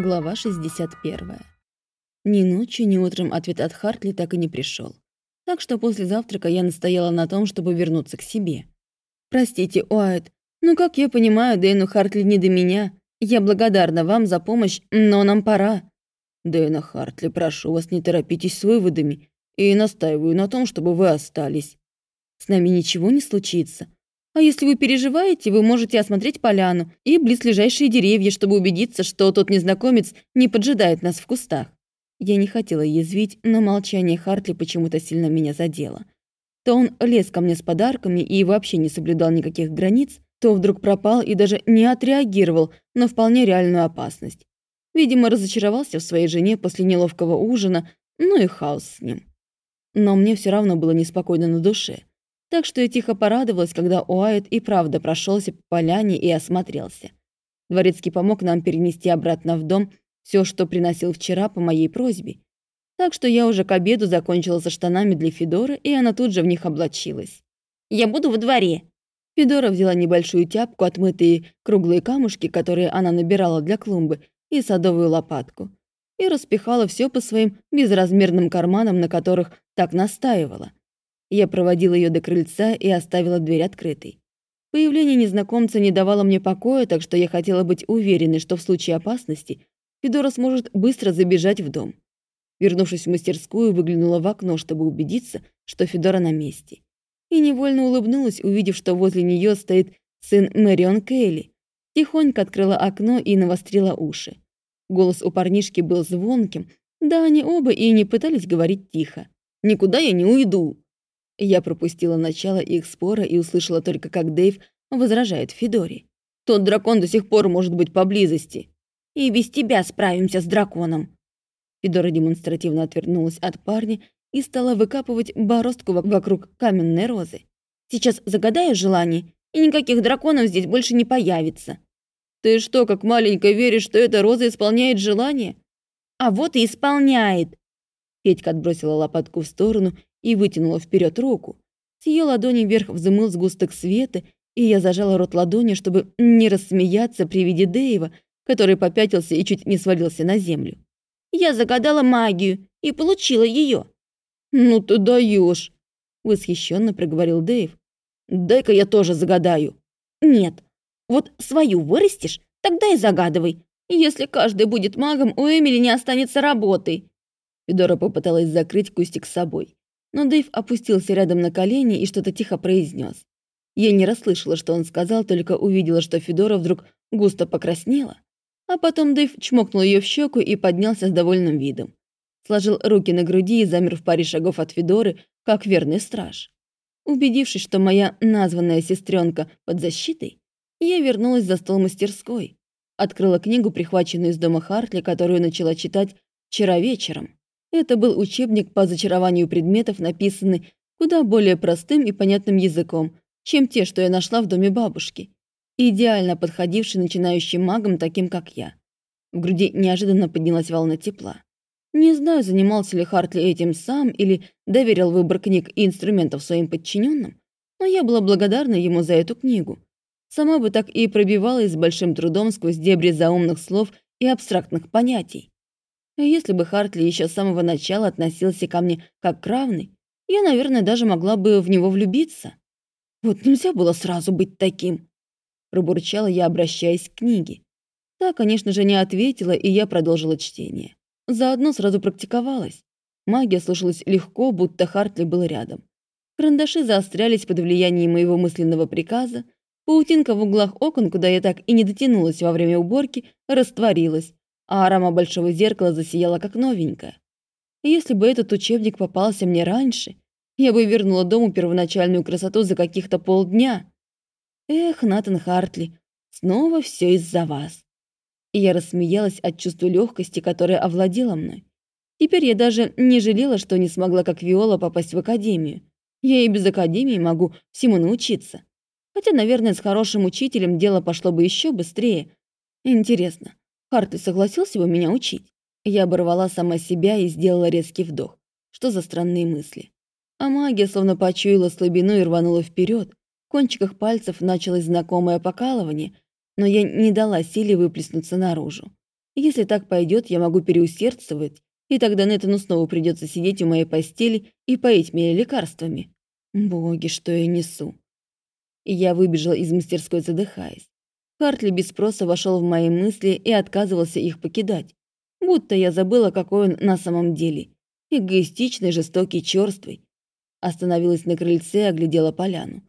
Глава 61. Ни ночью, ни утром ответ от Хартли так и не пришел. Так что после завтрака я настояла на том, чтобы вернуться к себе. «Простите, Уайт, но, как я понимаю, Дэйну Хартли не до меня. Я благодарна вам за помощь, но нам пора». «Дэйна Хартли, прошу вас, не торопитесь с выводами и настаиваю на том, чтобы вы остались». «С нами ничего не случится. А если вы переживаете, вы можете осмотреть поляну и близлежащие деревья, чтобы убедиться, что тот незнакомец не поджидает нас в кустах. Я не хотела язвить, но молчание Хартли почему-то сильно меня задело. То он лез ко мне с подарками и вообще не соблюдал никаких границ, то вдруг пропал и даже не отреагировал на вполне реальную опасность. Видимо, разочаровался в своей жене после неловкого ужина, ну и хаос с ним. Но мне все равно было неспокойно на душе. Так что я тихо порадовалась, когда Уайт и правда прошелся по поляне и осмотрелся. Дворецкий помог нам перенести обратно в дом все, что приносил вчера по моей просьбе. Так что я уже к обеду закончила со штанами для Федоры, и она тут же в них облачилась. «Я буду во дворе!» Федора взяла небольшую тяпку, отмытые круглые камушки, которые она набирала для клумбы, и садовую лопатку. И распихала все по своим безразмерным карманам, на которых так настаивала. Я проводила ее до крыльца и оставила дверь открытой. Появление незнакомца не давало мне покоя, так что я хотела быть уверенной, что в случае опасности Федора сможет быстро забежать в дом. Вернувшись в мастерскую, выглянула в окно, чтобы убедиться, что Федора на месте. И невольно улыбнулась, увидев, что возле нее стоит сын Мэрион Кейли. Тихонько открыла окно и навострила уши. Голос у парнишки был звонким, да они оба и не пытались говорить тихо. «Никуда я не уйду!» Я пропустила начало их спора и услышала только, как Дэйв возражает Федоре. «Тот дракон до сих пор может быть поблизости. И без тебя справимся с драконом». Федора демонстративно отвернулась от парня и стала выкапывать бороздку вокруг каменной розы. «Сейчас загадаю желание, и никаких драконов здесь больше не появится». «Ты что, как маленькая, веришь, что эта роза исполняет желание?» «А вот и исполняет!» Петька отбросила лопатку в сторону и вытянула вперед руку. С ее ладони вверх взымыл сгусток света, и я зажала рот ладони, чтобы не рассмеяться при виде Дэйва, который попятился и чуть не свалился на землю. «Я загадала магию и получила ее. «Ну ты даешь, восхищенно проговорил Дэйв. «Дай-ка я тоже загадаю». «Нет, вот свою вырастешь, тогда и загадывай. Если каждый будет магом, у Эмили не останется работы». Федора попыталась закрыть кустик с собой но Дэйв опустился рядом на колени и что-то тихо произнес. Я не расслышала, что он сказал, только увидела, что Федора вдруг густо покраснела. А потом Дэйв чмокнул ее в щеку и поднялся с довольным видом. Сложил руки на груди и замер в паре шагов от Федоры, как верный страж. Убедившись, что моя названная сестренка под защитой, я вернулась за стол мастерской. Открыла книгу, прихваченную из дома Хартли, которую начала читать вчера вечером. Это был учебник по зачарованию предметов, написанный куда более простым и понятным языком, чем те, что я нашла в доме бабушки, идеально подходивший начинающим магам, таким как я. В груди неожиданно поднялась волна тепла. Не знаю, занимался ли Хартли этим сам или доверил выбор книг и инструментов своим подчиненным, но я была благодарна ему за эту книгу. Сама бы так и пробивалась с большим трудом сквозь дебри заумных слов и абстрактных понятий. Если бы Хартли еще с самого начала относился ко мне как к равной, я, наверное, даже могла бы в него влюбиться. Вот нельзя было сразу быть таким. Пробурчала я, обращаясь к книге. Та, конечно же, не ответила, и я продолжила чтение. Заодно сразу практиковалась. Магия слушалась легко, будто Хартли был рядом. Карандаши заострялись под влиянием моего мысленного приказа, паутинка в углах окон, куда я так и не дотянулась во время уборки, растворилась, а рама большого зеркала засияла как новенькая. Если бы этот учебник попался мне раньше, я бы вернула дому первоначальную красоту за каких-то полдня. Эх, Натан Хартли, снова все из-за вас. И я рассмеялась от чувства легкости, которое овладело мной. Теперь я даже не жалела, что не смогла, как Виола, попасть в академию. Я и без академии могу всему научиться. Хотя, наверное, с хорошим учителем дело пошло бы еще быстрее. Интересно, Хартли согласился бы меня учить. Я оборвала сама себя и сделала резкий вдох. Что за странные мысли? А магия словно почуяла слабину и рванула вперед. В кончиках пальцев началось знакомое покалывание, но я не дала силе выплеснуться наружу. Если так пойдет, я могу переусердствовать, и тогда Нетану снова придется сидеть у моей постели и поить меня лекарствами. Боги, что я несу. Я выбежала из мастерской, задыхаясь. Хартли без спроса вошел в мои мысли и отказывался их покидать. Будто я забыла, какой он на самом деле. Эгоистичный, жестокий, черствый. Остановилась на крыльце и оглядела поляну.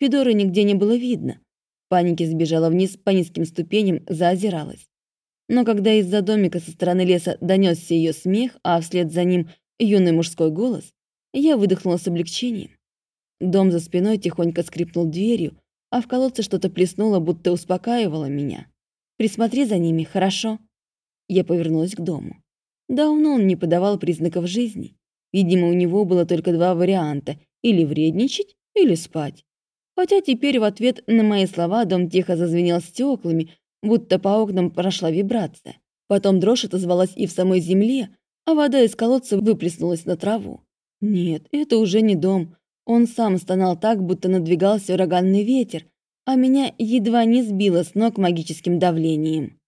Федоры нигде не было видно. В панике сбежала вниз по низким ступеням, заозиралась. Но когда из-за домика со стороны леса донесся ее смех, а вслед за ним юный мужской голос, я выдохнула с облегчением. Дом за спиной тихонько скрипнул дверью, а в колодце что-то плеснуло, будто успокаивало меня. «Присмотри за ними, хорошо?» Я повернулась к дому. Давно он не подавал признаков жизни. Видимо, у него было только два варианта – или вредничать, или спать. Хотя теперь в ответ на мои слова дом тихо зазвенел стеклами, будто по окнам прошла вибрация. Потом дрожь отозвалась и в самой земле, а вода из колодца выплеснулась на траву. Нет, это уже не дом. Он сам стонал так, будто надвигался ураганный ветер, а меня едва не сбило с ног магическим давлением.